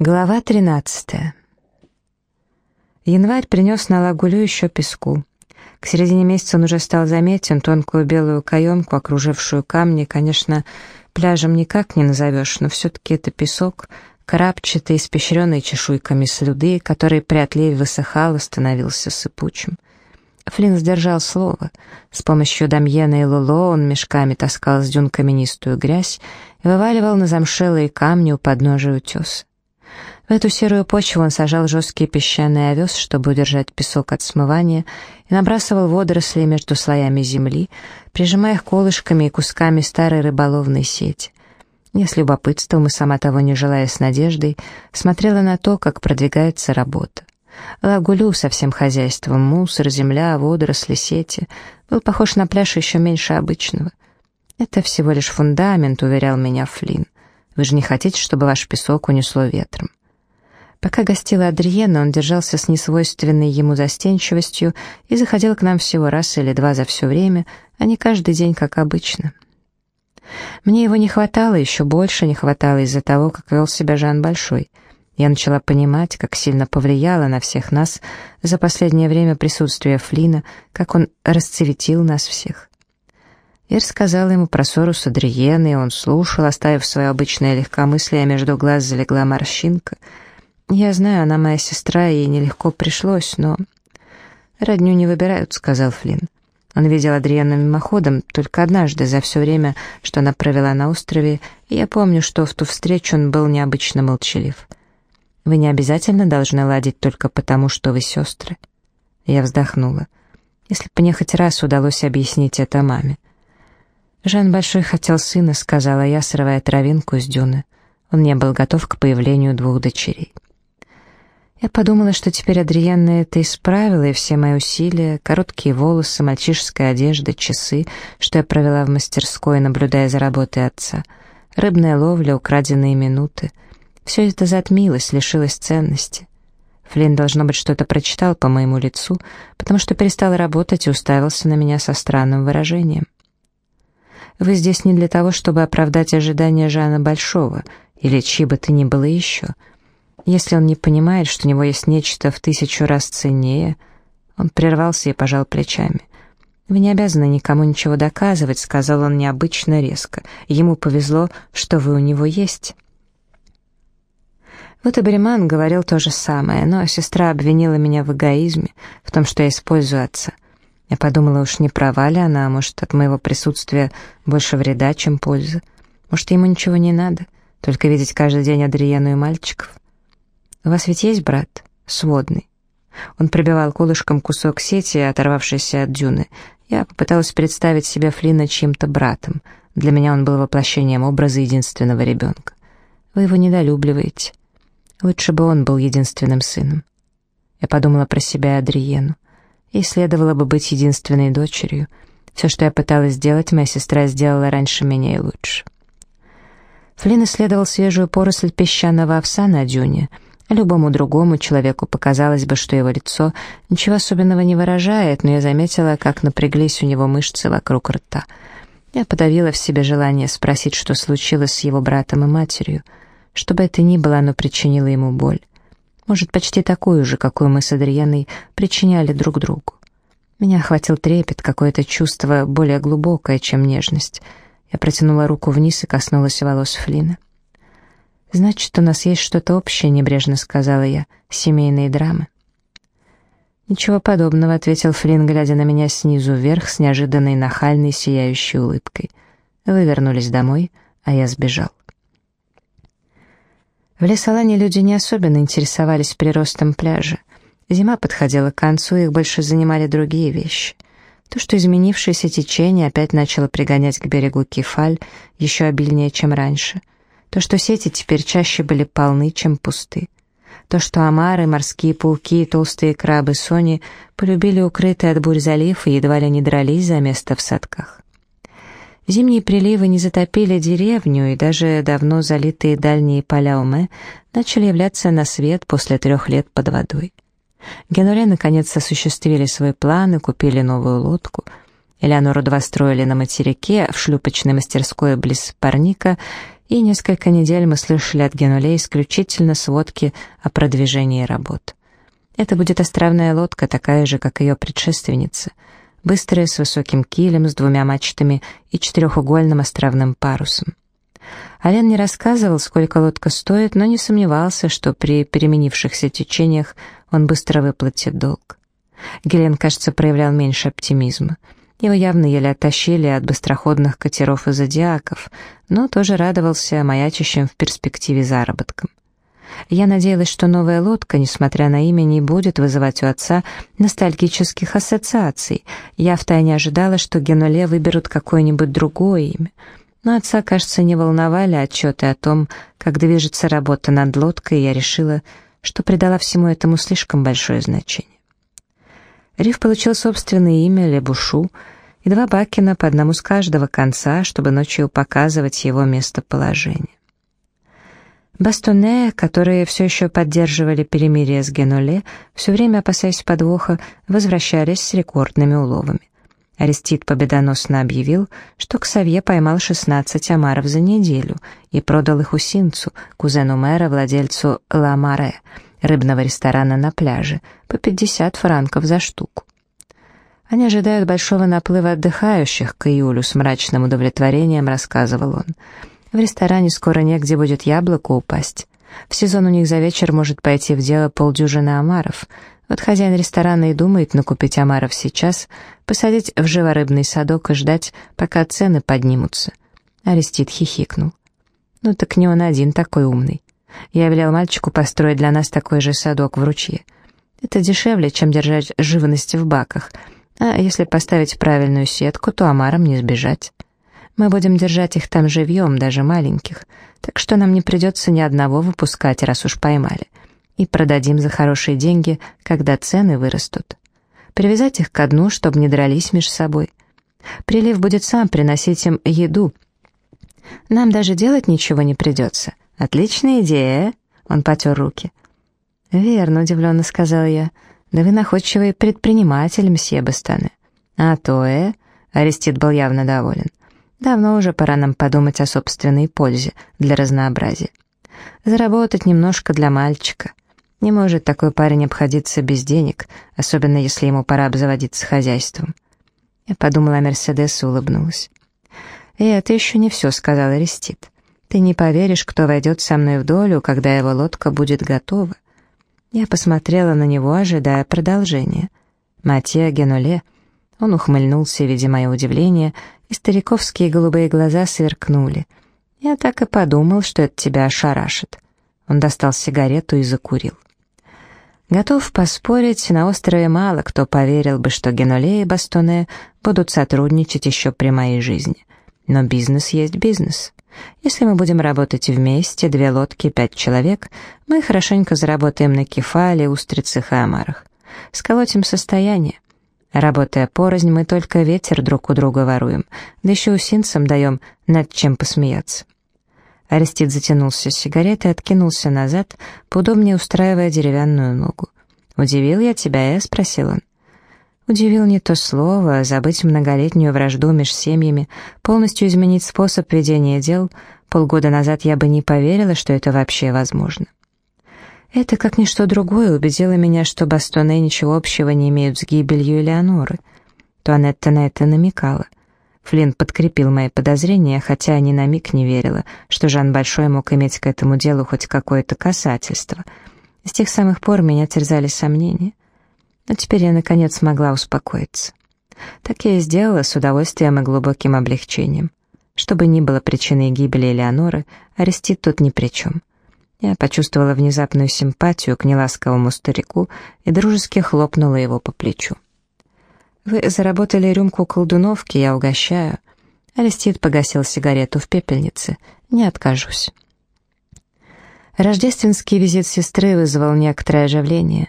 Глава 13. Январь принес на лагулю еще песку. К середине месяца он уже стал заметен, тонкую белую каемку, окружившую камни, конечно, пляжем никак не назовешь, но все-таки это песок, крапчатый, испещренный чешуйками слюды, который при отливе высыхал и становился сыпучим. Флинн сдержал слово. С помощью Дамьена и Луло он мешками таскал с дюн каменистую грязь и вываливал на замшелые камни у подножия утеса. В эту серую почву он сажал жесткий песчаный овес, чтобы удержать песок от смывания, и набрасывал водоросли между слоями земли, прижимая их колышками и кусками старой рыболовной сети. Я с любопытством и сама того не желая с надеждой смотрела на то, как продвигается работа. Лагулю со всем хозяйством, мусор, земля, водоросли, сети, был похож на пляж еще меньше обычного. «Это всего лишь фундамент», — уверял меня Флинн. «Вы же не хотите, чтобы ваш песок унесло ветром?» Пока гостила Адриена, он держался с несвойственной ему застенчивостью и заходил к нам всего раз или два за все время, а не каждый день, как обычно. Мне его не хватало, еще больше не хватало из-за того, как вел себя Жан Большой. Я начала понимать, как сильно повлияло на всех нас за последнее время присутствие Флина, как он расцветил нас всех. Я рассказала ему про ссору с Адриеной, он слушал, оставив свое обычное легкомыслие, а между глаз залегла морщинка — «Я знаю, она моя сестра, ей нелегко пришлось, но...» «Родню не выбирают», — сказал Флинн. Он видел Адриану мимоходом только однажды за все время, что она провела на острове, и я помню, что в ту встречу он был необычно молчалив. «Вы не обязательно должны ладить только потому, что вы сестры». Я вздохнула. Если бы мне хоть раз удалось объяснить это маме. «Жан Большой хотел сына», — сказала я, срывая травинку с дюны. Он не был готов к появлению двух дочерей. Я подумала, что теперь Адриенна это исправила, и все мои усилия, короткие волосы, мальчишеская одежда, часы, что я провела в мастерской, наблюдая за работой отца, рыбная ловля, украденные минуты. Все это затмилось, лишилось ценности. Флинн, должно быть, что-то прочитал по моему лицу, потому что перестал работать и уставился на меня со странным выражением. «Вы здесь не для того, чтобы оправдать ожидания Жана Большого или чьи бы то ни было еще», если он не понимает, что у него есть нечто в тысячу раз ценнее, он прервался и пожал плечами. «Вы не обязаны никому ничего доказывать», — сказал он необычно резко. «Ему повезло, что вы у него есть». Вот и говорил то же самое, но сестра обвинила меня в эгоизме, в том, что я использую отца. Я подумала, уж не права ли она, может, от моего присутствия больше вреда, чем пользы. Может, ему ничего не надо, только видеть каждый день Адриену и мальчиков. «У вас ведь есть брат? Сводный?» Он пробивал колышком кусок сети, оторвавшийся от дюны. Я попыталась представить себя Флина чьим-то братом. Для меня он был воплощением образа единственного ребенка. Вы его недолюбливаете. Лучше бы он был единственным сыном. Я подумала про себя и Адриену. Ей следовало бы быть единственной дочерью. Все, что я пыталась сделать, моя сестра сделала раньше меня и лучше. Флин исследовал свежую поросль песчаного овса на дюне — Любому другому человеку показалось бы, что его лицо ничего особенного не выражает, но я заметила, как напряглись у него мышцы вокруг рта. Я подавила в себе желание спросить, что случилось с его братом и матерью. Что бы это ни было, оно причинило ему боль. Может, почти такую же, какую мы с Адрианой причиняли друг другу. Меня охватил трепет, какое-то чувство более глубокое, чем нежность. Я протянула руку вниз и коснулась волос Флина. «Значит, у нас есть что-то общее», — небрежно сказала я. «Семейные драмы». «Ничего подобного», — ответил Флинн, глядя на меня снизу вверх с неожиданной нахальной сияющей улыбкой. «Вы вернулись домой, а я сбежал». В Лесолане люди не особенно интересовались приростом пляжа. Зима подходила к концу, их больше занимали другие вещи. То, что изменившееся течение опять начало пригонять к берегу кефаль еще обильнее, чем раньше — то, что сети теперь чаще были полны, чем пусты. То, что омары, морские пауки и толстые крабы Сони полюбили укрытый от бурь залив и едва ли не дрались за место в садках. Зимние приливы не затопили деревню, и даже давно залитые дальние поля Уме начали являться на свет после трех лет под водой. Генуре наконец осуществили свой план и купили новую лодку — Элеонору два строили на материке, в шлюпочной мастерской близ Парника, и несколько недель мы слышали от Генуле исключительно сводки о продвижении работ. Это будет островная лодка, такая же, как ее предшественница, быстрая, с высоким килем, с двумя мачтами и четырехугольным островным парусом. Ален не рассказывал, сколько лодка стоит, но не сомневался, что при переменившихся течениях он быстро выплатит долг. Гелен, кажется, проявлял меньше оптимизма. Его явно еле оттащили от быстроходных катеров и зодиаков, но тоже радовался маячащим в перспективе заработкам. Я надеялась, что новая лодка, несмотря на имя, не будет вызывать у отца ностальгических ассоциаций. Я втайне ожидала, что Генуле выберут какое-нибудь другое имя. Но отца, кажется, не волновали отчеты о том, как движется работа над лодкой, и я решила, что придала всему этому слишком большое значение. Риф получил собственное имя Лебушу и два бакена по одному с каждого конца, чтобы ночью показывать его местоположение. Бастоне, которые все еще поддерживали перемирие с Геноле, все время опасаясь подвоха, возвращались с рекордными уловами. Арестит победоносно объявил, что Ксавье поймал 16 омаров за неделю и продал их Усинцу, кузену мэра, владельцу Ла Маре, рыбного ресторана на пляже, по 50 франков за штуку. Они ожидают большого наплыва отдыхающих к июлю, с мрачным удовлетворением рассказывал он. В ресторане скоро негде будет яблоко упасть. В сезон у них за вечер может пойти в дело полдюжины омаров — вот хозяин ресторана и думает накупить омаров сейчас, посадить в живорыбный садок и ждать, пока цены поднимутся. Арестит хихикнул. Ну так не он один такой умный. Я велел мальчику построить для нас такой же садок в ручье. Это дешевле, чем держать живность в баках, а если поставить правильную сетку, то омарам не сбежать. Мы будем держать их там живьем, даже маленьких, так что нам не придется ни одного выпускать, раз уж поймали и продадим за хорошие деньги, когда цены вырастут. Привязать их ко дну, чтобы не дрались между собой. Прилив будет сам приносить им еду. Нам даже делать ничего не придется. Отличная идея, Он потер руки. «Верно», — удивленно сказал я. «Да вы находчивый предприниматель, мсье Бастане». «А то, э?» — Арестит был явно доволен. «Давно уже пора нам подумать о собственной пользе для разнообразия. Заработать немножко для мальчика. Не может такой парень обходиться без денег, особенно если ему пора обзаводиться хозяйством. Я подумала о Мерседес и улыбнулась. «И это еще не все», — сказал Арестит. «Ты не поверишь, кто войдет со мной в долю, когда его лодка будет готова». Я посмотрела на него, ожидая продолжения. Матья Генуле. Он ухмыльнулся, видя мое удивление, и стариковские голубые глаза сверкнули. Я так и подумал, что это тебя ошарашит. Он достал сигарету и закурил. Готов поспорить, на острове мало кто поверил бы, что Геноле и Бастоне будут сотрудничать еще при моей жизни. Но бизнес есть бизнес. Если мы будем работать вместе, две лодки, пять человек, мы хорошенько заработаем на кефале, устрицах и омарах. Сколотим состояние. Работая порознь, мы только ветер друг у друга воруем, да еще усинцам даем над чем посмеяться. Арестит затянулся сигаретой и откинулся назад, поудобнее устраивая деревянную ногу. «Удивил я тебя, э?» — спросил он. Удивил не то слово, забыть многолетнюю вражду между семьями, полностью изменить способ ведения дел. Полгода назад я бы не поверила, что это вообще возможно. Это, как ничто другое, убедило меня, что Бастоне ничего общего не имеют с гибелью Элеоноры. Туанетта на это намекала. Флинн подкрепил мои подозрения, хотя ни на миг не верила, что Жан Большой мог иметь к этому делу хоть какое-то касательство. С тех самых пор меня терзали сомнения. Но теперь я, наконец, смогла успокоиться. Так я и сделала с удовольствием и глубоким облегчением. Чтобы ни было причиной гибели Элеоноры, Арестит тут ни при чем. Я почувствовала внезапную симпатию к неласковому старику и дружески хлопнула его по плечу. «Вы заработали рюмку колдуновки, я угощаю». Арестит погасил сигарету в пепельнице. «Не откажусь». Рождественский визит сестры вызвал некоторое оживление.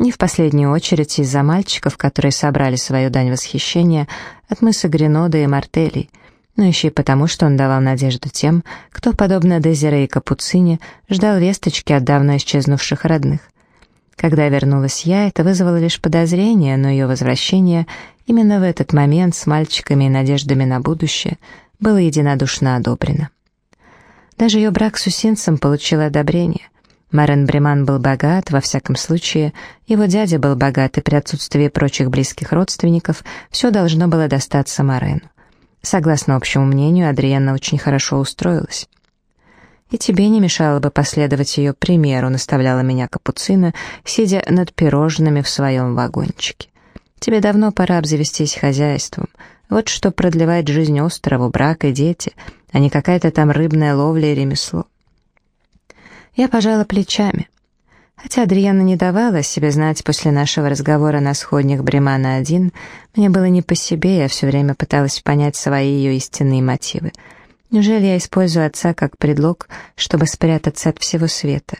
Не в последнюю очередь из-за мальчиков, которые собрали свою дань восхищения от мыса Гренода и Мартелей, но еще и потому, что он давал надежду тем, кто, подобно Дезире и Капуцине, ждал весточки от давно исчезнувших родных. Когда вернулась я, это вызвало лишь подозрение, но ее возвращение именно в этот момент с мальчиками и надеждами на будущее было единодушно одобрено. Даже ее брак с усинцем получил одобрение. Марен Бреман был богат, во всяком случае, его дядя был богат, и при отсутствии прочих близких родственников все должно было достаться Марену. Согласно общему мнению, Адриенна очень хорошо устроилась. «И тебе не мешало бы последовать ее примеру», — наставляла меня Капуцина, сидя над пирожными в своем вагончике. «Тебе давно пора обзавестись хозяйством. Вот что продлевает жизнь острову, брак и дети, а не какая-то там рыбная ловля и ремесло». Я пожала плечами. Хотя Адриана не давала себе знать после нашего разговора на сходнях Бремана-1, мне было не по себе, я все время пыталась понять свои ее истинные мотивы. Неужели я использую отца как предлог, чтобы спрятаться от всего света?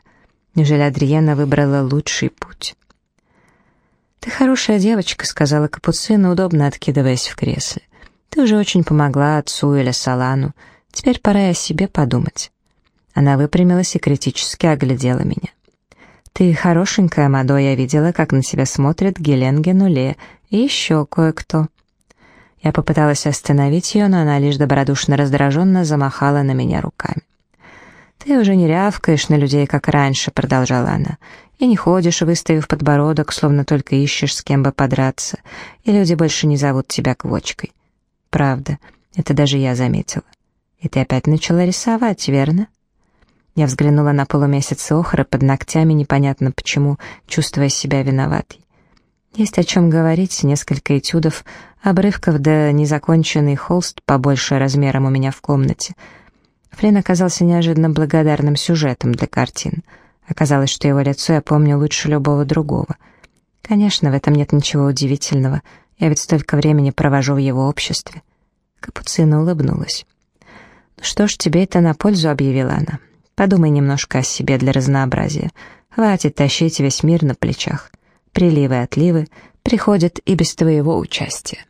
Неужели Адриана выбрала лучший путь? «Ты хорошая девочка», — сказала Капуцина, удобно откидываясь в кресле. «Ты уже очень помогла отцу или Салану. Теперь пора и о себе подумать». Она выпрямилась и критически оглядела меня. «Ты хорошенькая, Мадо, я видела, как на тебя смотрит Гелен Генуле и еще кое-кто». Я попыталась остановить ее, но она лишь добродушно раздраженно замахала на меня руками. «Ты уже не рявкаешь на людей, как раньше», — продолжала она, «и не ходишь, выставив подбородок, словно только ищешь, с кем бы подраться, и люди больше не зовут тебя квочкой». «Правда, это даже я заметила. И ты опять начала рисовать, верно?» Я взглянула на полумесяц охры под ногтями, непонятно почему, чувствуя себя виноватой. Есть о чем говорить, несколько этюдов, обрывков да незаконченный холст побольше размером у меня в комнате. Флин оказался неожиданно благодарным сюжетом для картин. Оказалось, что его лицо я помню лучше любого другого. Конечно, в этом нет ничего удивительного, я ведь столько времени провожу в его обществе. Капуцина улыбнулась. «Ну что ж, тебе это на пользу», — объявила она. Подумай немножко о себе для разнообразия. Хватит тащить весь мир на плечах. Приливы и отливы приходят и без твоего участия.